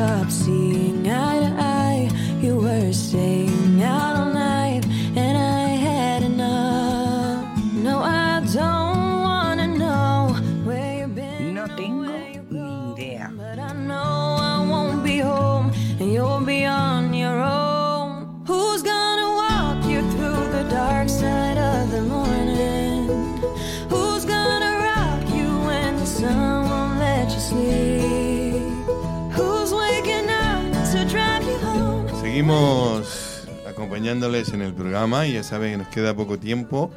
stop seeing Seguimos acompañándoles en el programa y ya saben que nos queda poco tiempo.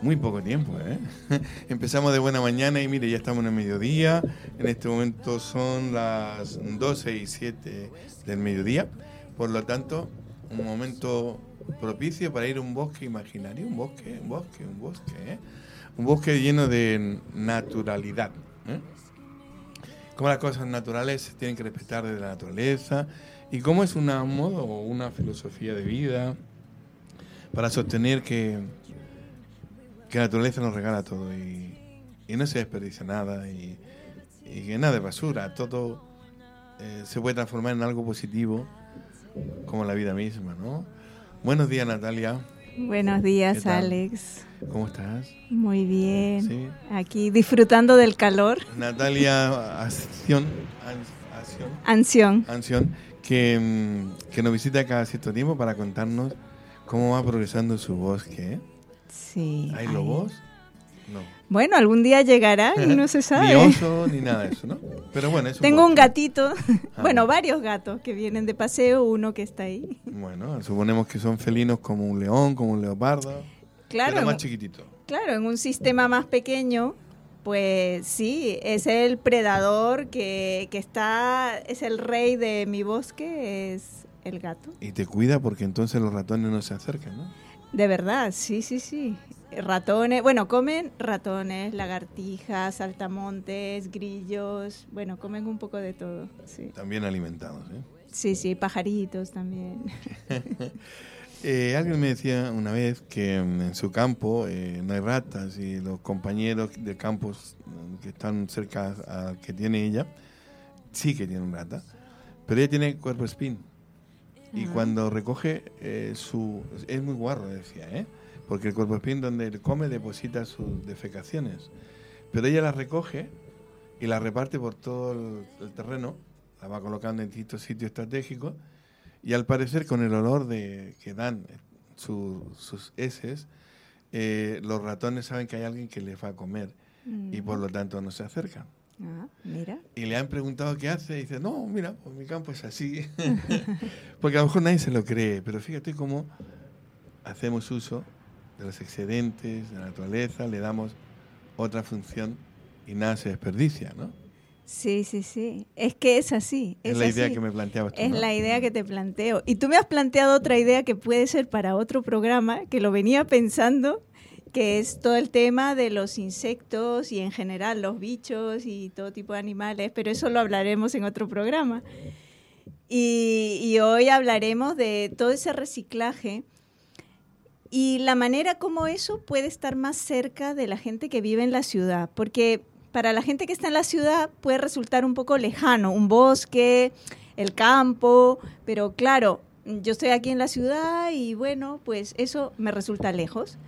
Muy poco tiempo, ¿eh? Empezamos de buena mañana y mire, ya estamos en el mediodía. En este momento son las 12 y 7 del mediodía. Por lo tanto, un momento propicio para ir a un bosque imaginario. Un bosque, un bosque, un bosque, ¿eh? Un bosque lleno de naturalidad. ¿eh? cómo las cosas naturales se tienen que respetar desde la naturaleza y cómo es una- un modo o una filosofía de vida para sostener que, que la naturaleza nos regala todo y, y no se desperdicia nada y, y que nada de basura, todo eh, se puede transformar en algo positivo como la vida misma, ¿no? Buenos días Natalia, Buenos ¿Qué días? Alex. ¿cómo estás? Muy bien. Sí. Aquí disfrutando del calor. Natalia Acción, An- Acción Ansión. Que, mm, que nos visita cada cierto tiempo para contarnos cómo va progresando su bosque. ¿eh? Sí. ¿Hay ay. lobos? No. Bueno, algún día llegará y no se ni sabe. oso, ni nada de eso, ¿no? Pero bueno, es Tengo un bosque. gatito, Ah. bueno, varios gatos que vienen de paseo, uno que está ahí. Bueno, suponemos que son felinos como un león, como un leopardo. Claro, Pero más chiquitito. claro, en un sistema más pequeño, pues sí, es el predador que, que está, es el rey de mi bosque, es el gato. Y te cuida porque entonces los ratones no se acercan, ¿no? De verdad, sí, sí, sí. Ratones, bueno, comen ratones, lagartijas, saltamontes, grillos, bueno, comen un poco de todo, sí. También alimentados, ¿eh? Sí, sí, pajaritos también. Eh, alguien me decía una vez que en su campo eh, no hay ratas y los compañeros de campos mm, que están cerca a que tiene ella sí que tienen rata, pero ella tiene cuerpo espín. Y cuando recoge eh, su es muy guarro decía, ¿eh? porque el cuerpo espín donde él come deposita sus defecaciones, pero ella las recoge y las reparte por todo el, el terreno, la va colocando en distintos sitios estratégicos y al parecer con el olor de que dan su- sus heces, eh, los ratones saben que hay alguien que les va a comer y por lo tanto no se acercan. Ah, mira. Y le han preguntado qué hace y dice, no, mira, pues mi campo es así. Porque a lo mejor nadie se lo cree, pero fíjate cómo hacemos uso de los excedentes de la naturaleza, le damos otra función y nada se desperdicia, ¿no? Sí, sí, sí. Es que es así. Es, Es, la idea así. que me planteabas tú, Es ¿no? la idea que te planteo. Y tú me has planteado otra idea que puede ser para otro programa, que lo venía pensando, que es todo el tema de los insectos y en general los bichos y todo tipo de animales, pero eso lo hablaremos en otro programa. Y, y hoy hablaremos de todo ese reciclaje y la manera como eso puede estar más cerca de la gente que vive en la ciudad, porque para la gente que está en la ciudad puede resultar un poco lejano, un bosque, el campo, pero claro, yo estoy aquí en la ciudad y bueno, pues eso me resulta lejos.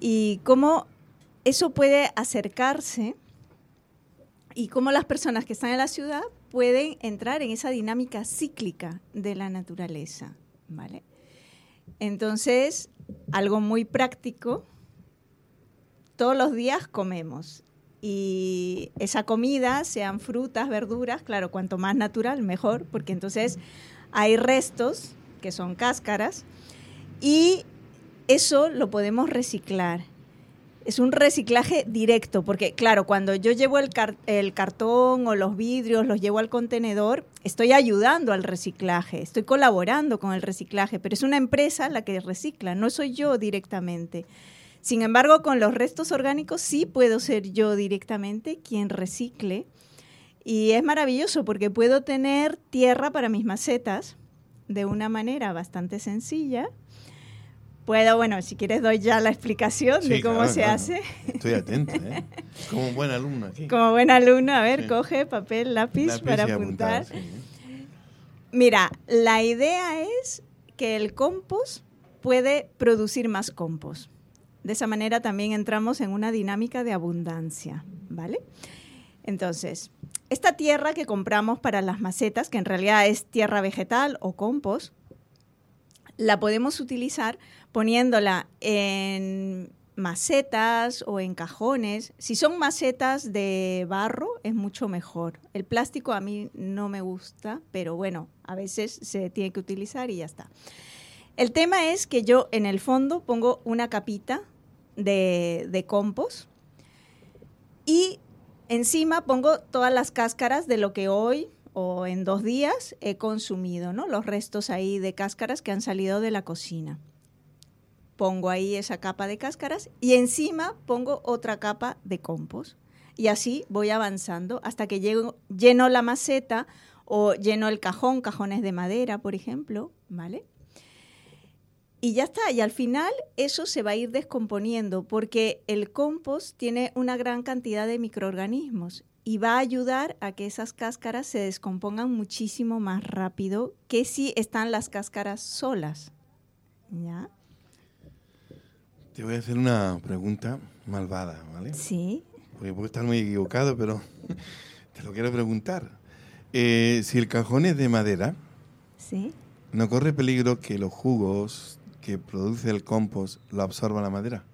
Y cómo eso puede acercarse y cómo las personas que están en la ciudad pueden entrar en esa dinámica cíclica de la naturaleza, ¿vale? Entonces, algo muy práctico, todos los días comemos y esa comida, sean frutas, verduras, claro, cuanto más natural, mejor, porque entonces hay restos, que son cáscaras, y eso lo podemos reciclar. Es un reciclaje directo, porque claro, cuando yo llevo el, car- el cartón o los vidrios, los llevo al contenedor, estoy ayudando al reciclaje, estoy colaborando con el reciclaje, pero es una empresa la que recicla, no soy yo directamente. Sin embargo, con los restos orgánicos sí puedo ser yo directamente quien recicle. Y es maravilloso porque puedo tener tierra para mis macetas de una manera bastante sencilla. Puedo, bueno, si quieres doy ya la explicación Sí, de cómo claro, se claro. hace. Estoy atento, ¿eh? Como un buen alumno aquí. Como buen alumno, a ver, Sí. coge papel, lápiz, Lápiz para apuntar. sí. Mira, la idea es que el compost puede producir más compost. De esa manera también entramos en una dinámica de abundancia, ¿vale? Entonces, esta tierra que compramos para las macetas, que en realidad es tierra vegetal o compost, la podemos utilizar poniéndola en macetas o en cajones. Si son macetas de barro, es mucho mejor. El plástico a mí no me gusta, pero bueno, a veces se tiene que utilizar y ya está. El tema es que yo en el fondo pongo una capita de, de compost y encima pongo todas las cáscaras de lo que hoy o en dos días he consumido, ¿no? Los restos ahí de cáscaras que han salido de la cocina. Pongo ahí esa capa de cáscaras y encima pongo otra capa de compost. Y así voy avanzando hasta que llego, lleno la maceta o lleno el cajón, cajones de madera, por ejemplo, ¿vale? Y ya está, y al final eso se va a ir descomponiendo porque el compost tiene una gran cantidad de microorganismos y va a ayudar a que esas cáscaras se descompongan muchísimo más rápido que si están las cáscaras solas. ¿Ya? Te voy a hacer una pregunta malvada, ¿vale? Sí. Porque puedo estar muy equivocado, pero te lo quiero preguntar. Eh, si el cajón es de madera, Sí. ¿no corre peligro que los jugos que produce el compost lo absorba la madera?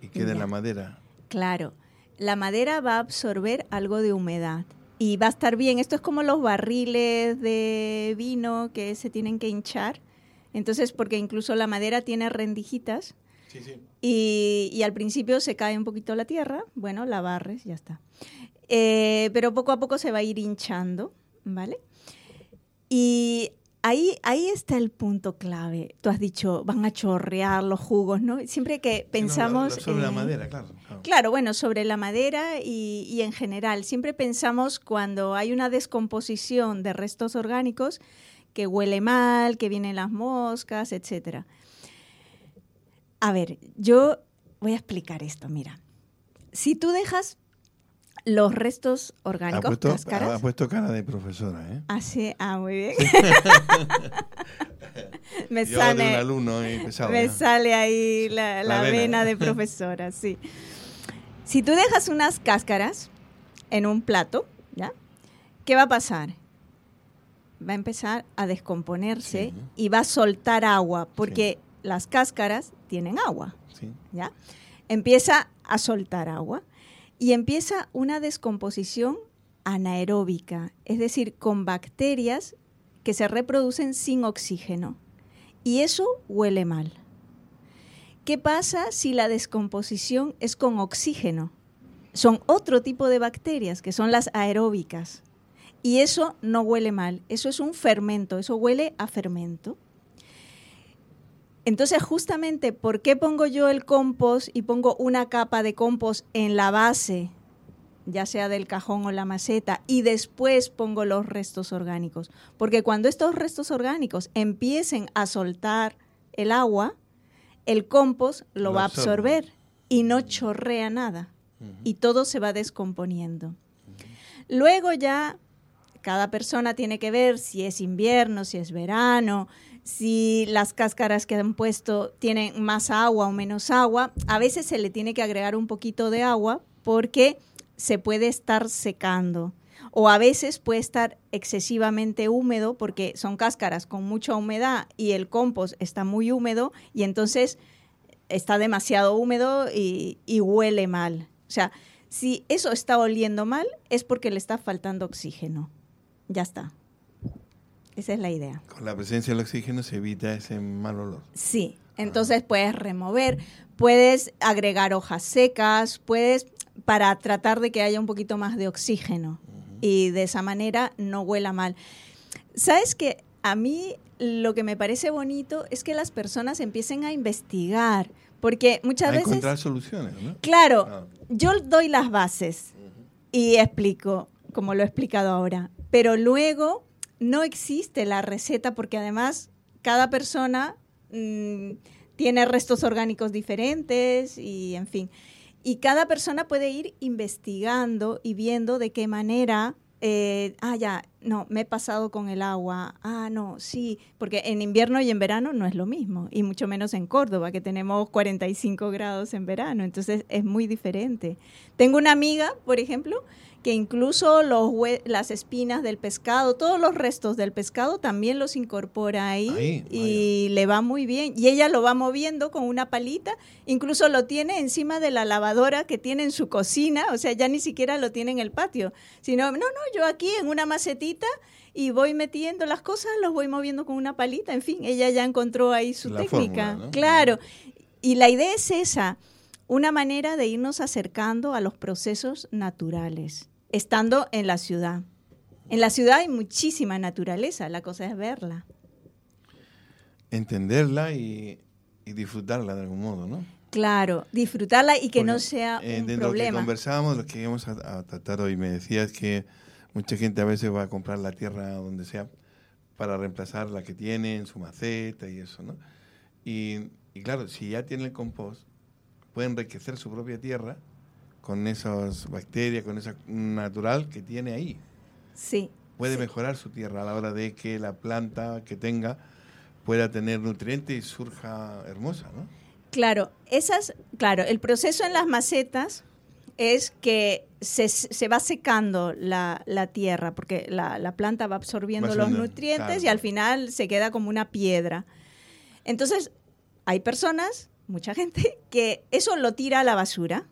Y quede en la madera. Claro, la madera va a absorber algo de humedad y va a estar bien. Esto es como los barriles de vino que se tienen que hinchar. Entonces, porque incluso la madera tiene rendijitas Sí, sí. y, y al principio se cae un poquito la tierra, bueno, la barres, ya está. Eh, pero poco a poco se va a ir hinchando, ¿vale? Y ahí, ahí está el punto clave. Tú has dicho, van a chorrear los jugos, ¿no? Siempre que pensamos... sobre la madera, claro. claro. Claro, bueno, sobre la madera y, y en general. Siempre pensamos cuando hay una descomposición de restos orgánicos que huele mal, que vienen las moscas, etcétera. A ver, yo voy a explicar esto, mira. Si tú dejas los restos Ha orgánicos, puesto, cáscaras, ha puesto cara de profesora, ¿eh? Así, ah, muy bien. me Yo de un sale, alumno he pesado. me sale ahí la, La la vena. vena de profesora, sí. Si tú dejas unas cáscaras en un plato, ¿ya? ¿Qué va a pasar? Va a empezar a descomponerse Sí. y va a soltar agua, porque las cáscaras tienen agua. Sí. ¿ya? Empieza a soltar agua y empieza una descomposición anaeróbica, es decir, con bacterias que se reproducen sin oxígeno. Y eso huele mal. ¿Qué pasa si la descomposición es con oxígeno? Son otro tipo de bacterias, que son las aeróbicas. Y eso no huele mal, eso es un fermento, eso huele a fermento. Entonces, justamente, ¿por qué pongo yo el compost y pongo una capa de compost en la base, ya sea del cajón o la maceta, y después pongo los restos orgánicos? Porque cuando estos restos orgánicos empiecen a soltar el agua, el compost lo, Lo va a absorbe. absorber y no chorrea nada. Y todo se va descomponiendo. Luego ya cada persona tiene que ver si es invierno, si es verano, si las cáscaras que han puesto tienen más agua o menos agua. A veces se le tiene que agregar un poquito de agua porque se puede estar secando. O a veces puede estar excesivamente húmedo porque son cáscaras con mucha humedad y el compost está muy húmedo y entonces está demasiado húmedo y, huele mal. O sea, si eso está oliendo mal es porque le está faltando oxígeno. Ya está. Esa es la idea. Con la presencia del oxígeno se evita ese mal olor. Sí, entonces puedes remover, puedes agregar hojas secas, puedes para tratar de que haya un poquito más de oxígeno y de esa manera no huela mal. ¿Sabes que a mí lo que me parece bonito es que las personas empiecen a investigar, porque muchas a veces encontrar soluciones, ¿no? Claro, Ah. yo doy las bases y explico, como lo he explicado ahora, pero luego no existe la receta porque además cada persona mm, tiene restos orgánicos diferentes y en fin. Y cada persona puede ir investigando y viendo de qué manera eh, ah, ya, no, me he pasado con el agua, ah, no, sí, porque en invierno y en verano no es lo mismo, y mucho menos en Córdoba, que tenemos 45 grados en verano, entonces es muy diferente. Tengo una amiga, por ejemplo, que incluso los las espinas del pescado, todos los restos del pescado también los incorpora ahí, y le va muy bien. Y ella lo va moviendo con una palita, incluso lo tiene encima de la lavadora que tiene en su cocina, o sea, ya ni siquiera lo tiene en el patio, sino, no, no, yo aquí en una macetita y voy metiendo las cosas, los voy moviendo con una palita, en fin, ella ya encontró ahí su técnica. Claro, y la idea es esa, una manera de irnos acercando a los procesos naturales estando en la ciudad. En la ciudad hay muchísima naturaleza, la cosa es verla. Entenderla y, disfrutarla de algún modo, ¿no? Claro, disfrutarla y que no sea eh, un problema. Lo que conversábamos, lo que íbamos a, tratar hoy, me decías que mucha gente a veces va a comprar la tierra donde sea para reemplazar la que tiene en su maceta y eso, ¿no? Y, y claro, si ya tiene el compost, puede enriquecer su propia tierra con esas bacterias, con esa natural que tiene ahí. Sí. Puede mejorar su tierra a la hora de que la planta que tenga pueda tener nutrientes y surja hermosa, ¿no? Claro, esas, claro, el proceso en las macetas es que se, se va secando la, la tierra, porque la, la, planta va absorbiendo los nutrientes y al final se queda como una piedra. Entonces, hay personas, mucha gente, que eso lo tira a la basura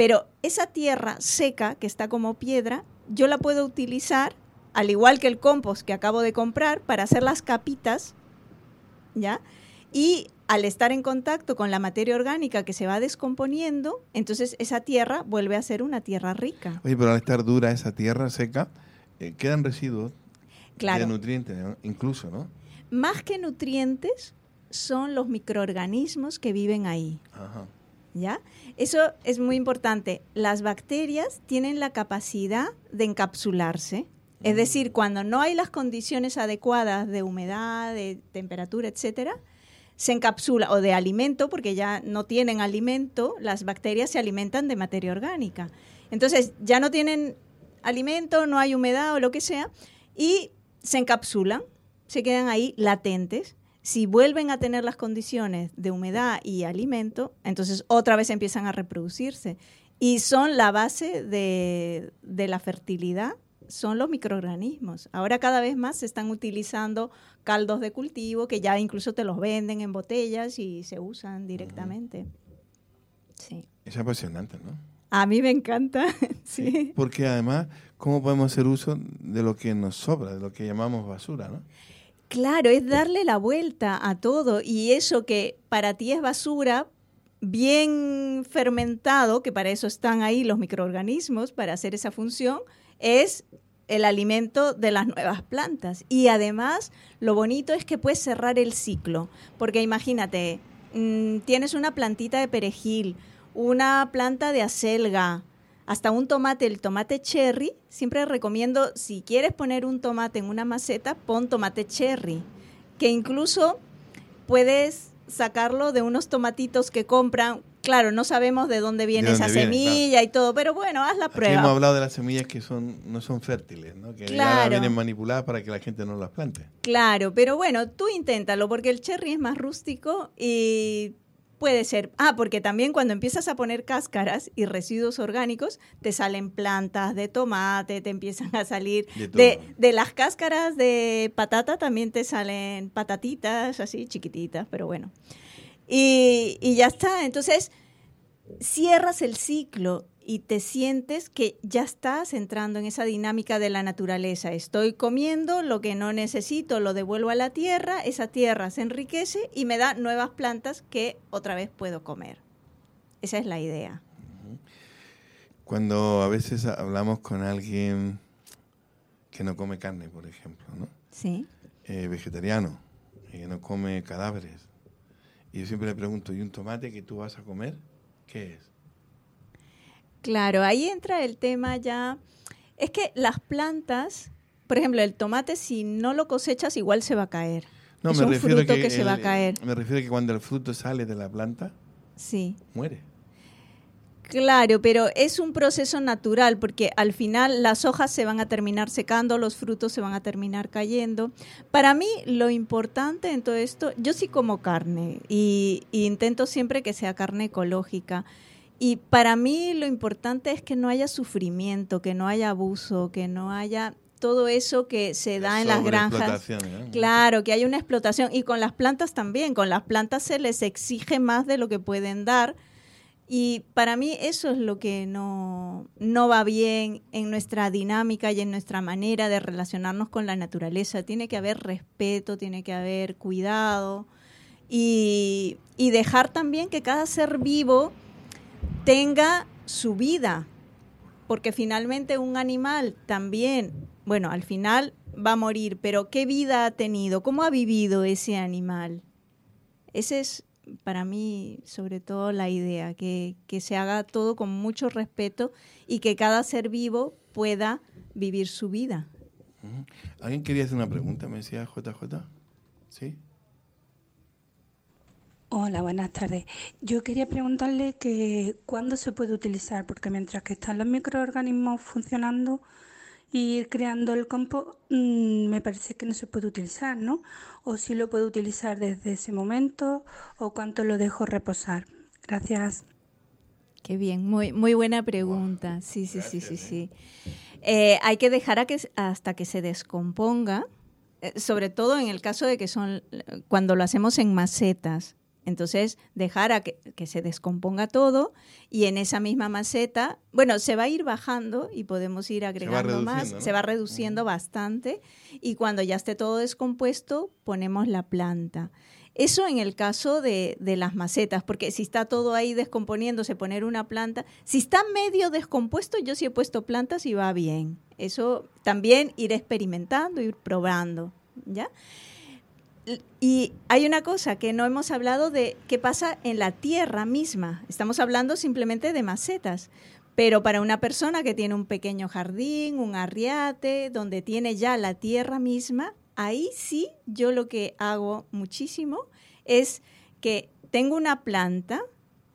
pero esa tierra seca, que está como piedra, yo la puedo utilizar, al igual que el compost que acabo de comprar, para hacer las capitas, ¿ya? Y al estar en contacto con la materia orgánica que se va descomponiendo, entonces esa tierra vuelve a ser una tierra rica. Oye, pero al estar dura esa tierra seca, eh, quedan residuos de nutrientes, incluso, ¿no? Más que nutrientes, son los microorganismos que viven ahí. Ajá. ¿Ya? Eso es muy importante. Las bacterias tienen la capacidad de encapsularse. Es decir, cuando no hay las condiciones adecuadas de humedad, de temperatura, etcétera, se encapsula o de alimento, porque ya no tienen alimento, las bacterias se alimentan de materia orgánica. Entonces, ya no tienen alimento, no hay humedad o lo que sea, y se encapsulan, se quedan ahí latentes si vuelven a tener las condiciones de humedad y alimento, entonces otra vez empiezan a reproducirse. Y son la base de, la fertilidad, son los microorganismos. Ahora cada vez más se están utilizando caldos de cultivo que ya incluso te los venden en botellas y se usan directamente. Sí. Es apasionante, ¿no? A mí me encanta, sí. Porque además, ¿cómo podemos hacer uso de lo que nos sobra, de lo que llamamos basura, ¿no? Claro, es darle la vuelta a todo y eso que para ti es basura, bien fermentado, que para eso están ahí los microorganismos, para hacer esa función, es el alimento de las nuevas plantas. Y además, lo bonito es que puedes cerrar el ciclo, porque imagínate, mm, tienes una plantita de perejil, una planta de acelga, hasta un tomate, el tomate cherry, siempre recomiendo, si quieres poner un tomate en una maceta, pon tomate cherry, que incluso puedes sacarlo de unos tomatitos que compran. Claro, no sabemos de dónde viene esa semilla y todo, pero bueno, haz la prueba. hemos hablado de las semillas que son no son fértiles, ¿no? que ya vienen manipuladas para que la gente no las plante. Claro, pero bueno, tú inténtalo porque el cherry es más rústico y Puede ser. Ah, porque también cuando empiezas a poner cáscaras y residuos orgánicos, te salen plantas de tomate, te empiezan a salir. De, de, las cáscaras de patata también te salen patatitas así chiquititas, pero bueno. Y, y ya está. Entonces, cierras el ciclo y te sientes que ya estás entrando en esa dinámica de la naturaleza. Estoy comiendo lo que no necesito, lo devuelvo a la tierra, esa tierra se enriquece y me da nuevas plantas que otra vez puedo comer. Esa es la idea. Cuando a veces hablamos con alguien que no come carne, por ejemplo, ¿no? Sí. Eh, vegetariano, que no come cadáveres. Y yo siempre le pregunto, ¿y un tomate que tú vas a comer? ¿Qué es? Claro, ahí entra el tema ya. Es que las plantas, por ejemplo, el tomate, si no lo cosechas, igual se va a caer. No, es me un refiero fruto que, que, se va a caer. Me refiero que cuando el fruto sale de la planta, Sí. muere. Claro, pero es un proceso natural porque al final las hojas se van a terminar secando, los frutos se van a terminar cayendo. Para mí lo importante en todo esto, yo sí como carne y, y intento siempre que sea carne ecológica. Y para mí lo importante es que no haya sufrimiento, que no haya abuso, que no haya todo eso que se da en las granjas. ¿eh? Claro, que hay una explotación. Y con las plantas también. Con las plantas se les exige más de lo que pueden dar. Y para mí eso es lo que no, no va bien en nuestra dinámica y en nuestra manera de relacionarnos con la naturaleza. Tiene que haber respeto, tiene que haber cuidado y, y dejar también que cada ser vivo tenga su vida. Porque finalmente un animal también, bueno, al final va a morir, pero ¿qué vida ha tenido? ¿Cómo ha vivido ese animal? Ese es para mí sobre todo la idea, que, que se haga todo con mucho respeto y que cada ser vivo pueda vivir su vida. ¿Alguien quería hacer una pregunta? Me decía JJ. ¿Sí? Hola, buenas tardes. Yo quería preguntarle que cuándo se puede utilizar, porque mientras que están los microorganismos funcionando y ir creando el compost, mm, me parece que no se puede utilizar, ¿no? O si lo puedo utilizar desde ese momento o cuánto lo dejo reposar. Gracias. Qué bien, muy, muy buena pregunta. Sí, sí, sí, sí, sí. Eh, hay que dejar a que, hasta que se descomponga, eh, sobre todo en el caso de que son eh, cuando lo hacemos en macetas. Entonces, dejar a que, que se descomponga todo y en esa misma maceta, bueno, se va a ir bajando y podemos ir agregando más, reduciendo, ¿no? se va reduciendo bastante y cuando ya esté todo descompuesto, ponemos la planta. Eso en el caso de, de las macetas, porque si está todo ahí descomponiéndose, poner una planta, si está medio descompuesto, yo sí he puesto plantas y va bien. Eso también ir experimentando, ir probando, ¿ya? Y hay una cosa que no hemos hablado de qué pasa en la tierra misma. Estamos hablando simplemente de macetas. Pero para una persona que tiene un pequeño jardín, un arriate, donde tiene ya la tierra misma, ahí sí yo lo que hago muchísimo es que tengo una planta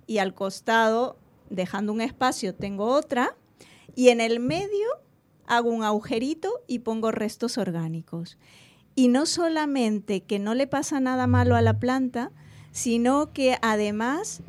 y al costado, dejando un espacio, tengo otra y en el medio hago un agujerito y pongo restos orgánicos. Y no solamente que no le pasa nada malo a la planta, sino que además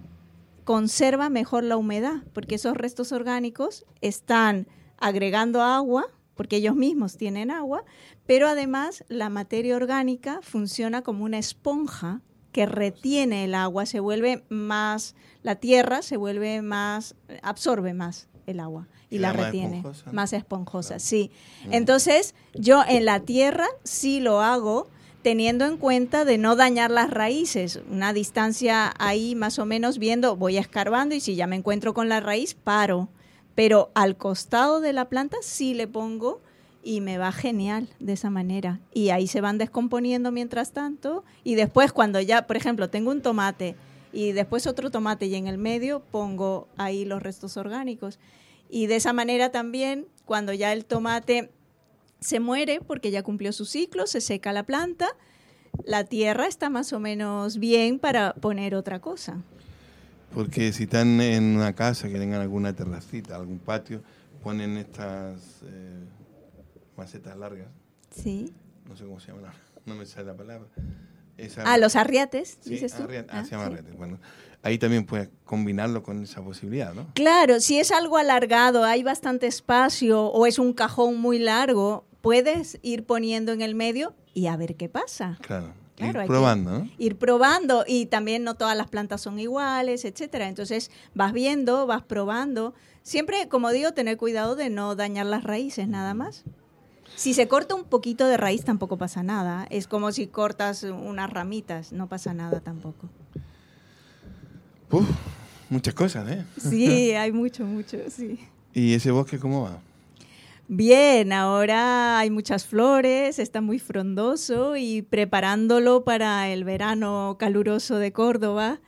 conserva mejor la humedad, porque esos restos orgánicos están agregando agua, porque ellos mismos tienen agua, pero además la materia orgánica funciona como una esponja que retiene el agua, se vuelve más, la tierra se vuelve más, absorbe más el agua y la retiene, esponjosa, ¿no? más esponjosa, Claro. sí. Entonces, yo en la tierra sí lo hago teniendo en cuenta de no dañar las raíces, una distancia ahí más o menos viendo, voy escarbando y si ya me encuentro con la raíz, paro. Pero al costado de la planta sí le pongo y me va genial de esa manera. Y ahí se van descomponiendo mientras tanto y después cuando ya, por ejemplo, tengo un tomate y después otro tomate y en el medio pongo ahí los restos orgánicos. Y de esa manera también, cuando ya el tomate se muere porque ya cumplió su ciclo, se seca la planta, la tierra está más o menos bien para poner otra cosa. Porque si están en una casa que tengan alguna terracita, algún patio, ponen estas eh, macetas largas. Sí. No sé cómo se llaman, no me sale la palabra. Esa- Ah, los arriates, Sí, dices tú. arriate- ah, Ah, se llama sí. arriate. Bueno, ahí también puedes combinarlo con esa posibilidad, ¿no? Claro, si es algo alargado, hay bastante espacio o es un cajón muy largo, puedes ir poniendo en el medio y a ver qué pasa. Claro. Claro, Ir probando, ¿no? ir probando y también no todas las plantas son iguales, etcétera. Entonces vas viendo, vas probando. Siempre, como digo, tener cuidado de no dañar las raíces, nada más. Si se corta un poquito de raíz tampoco pasa nada. Es como si cortas unas ramitas, no pasa nada tampoco. Uf, muchas cosas, ¿eh? Sí, hay mucho, mucho, sí. ¿Y ese bosque cómo va? Bien, ahora hay muchas flores, está muy frondoso y preparándolo para el verano caluroso de Córdoba,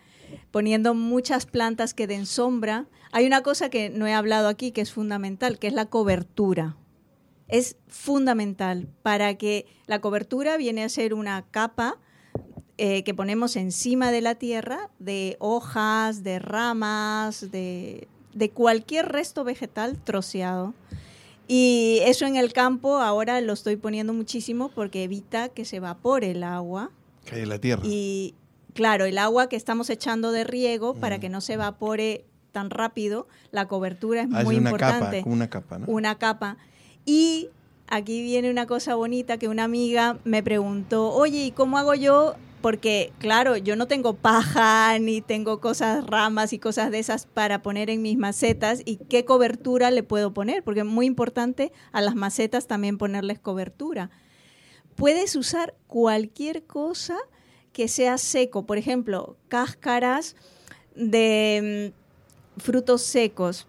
poniendo muchas plantas que den sombra. Hay una cosa que no he hablado aquí que es fundamental, que es la cobertura. Es fundamental para que la cobertura viene a ser una capa eh, que ponemos encima de la tierra de hojas, de ramas, de, de cualquier resto vegetal troceado. Y eso en el campo ahora lo estoy poniendo muchísimo porque evita que se evapore el agua. En la tierra. Y claro, el agua que estamos echando de riego para que no se evapore tan rápido, la cobertura es Ah, muy una importante. capa, una capa, ¿no? Una capa. Y aquí viene una cosa bonita que una amiga me preguntó, oye, ¿y cómo hago yo? Porque, claro, yo no tengo paja ni tengo cosas, ramas y cosas de esas para poner en mis macetas. ¿Y qué cobertura le puedo poner? Porque es muy importante a las macetas también ponerles cobertura. Puedes usar cualquier cosa que sea seco. Por ejemplo, cáscaras de mm, frutos secos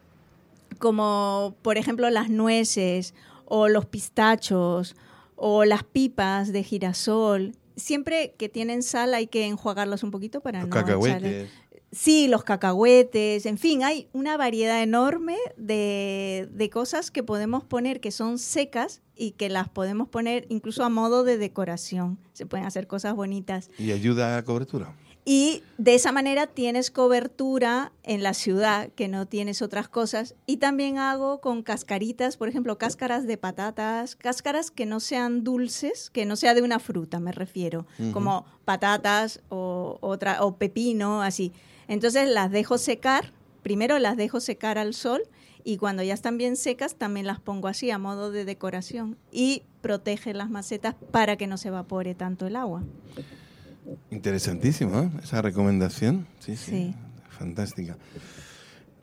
como por ejemplo las nueces o los pistachos o las pipas de girasol. Siempre que tienen sal hay que enjuagarlos un poquito para Los no echarle- cacahuetes. Sí, los cacahuetes, en fin, hay una variedad enorme de, de cosas que podemos poner que son secas y que las podemos poner incluso a modo de decoración. Se pueden hacer cosas bonitas. Y ayuda a cobertura. Y de esa manera tienes cobertura en la ciudad, que no tienes otras cosas. Y también hago con cascaritas, por ejemplo, cáscaras de patatas, cáscaras que no sean dulces, que no sea de una fruta, me refiero, como patatas o, otra, o pepino, así. Entonces las dejo secar, primero las dejo secar al sol y cuando ya están bien secas también las pongo así a modo de decoración y protege las macetas para que no se evapore tanto el agua. Interesantísimo, ¿eh? esa recomendación. Sí, sí, Sí. Fantástica.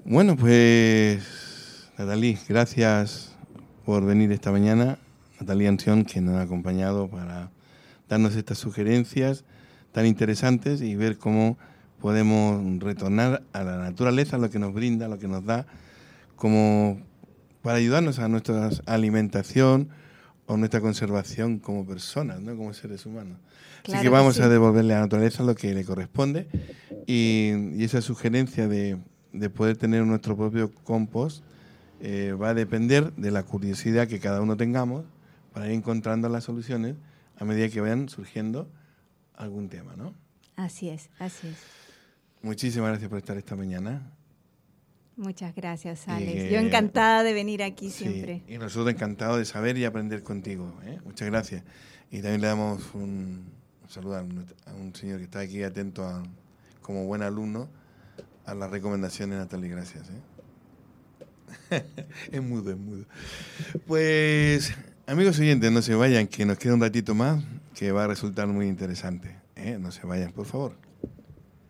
Bueno, pues, Natalí, gracias por venir esta mañana. Natalia Ansión, que nos ha acompañado para darnos estas sugerencias tan interesantes y ver cómo podemos retornar a la naturaleza, lo que nos brinda, lo que nos da, como para ayudarnos a nuestra alimentación o nuestra conservación como personas, ¿no? como seres humanos. Claro Así que que vamos sí. a devolverle a la naturaleza lo que le corresponde y, y esa sugerencia de, de poder tener nuestro propio compost eh, va a depender de la curiosidad que cada uno tengamos para ir encontrando las soluciones a medida que vayan surgiendo algún tema, ¿no? Así es, así es. Muchísimas gracias por estar esta mañana. Muchas gracias, Alex. Yo encantada de venir aquí Sí, siempre. y nosotros encantados de saber y aprender contigo. ¿eh? Muchas gracias. Y también le damos un, un saludo a un, a un señor que está aquí atento a, como buen alumno a las recomendaciones, Natalie. Gracias. ¿eh? es mudo, es mudo. Pues, amigos oyentes, no se vayan, que nos queda un ratito más que va a resultar muy interesante. ¿eh? No se vayan, por favor.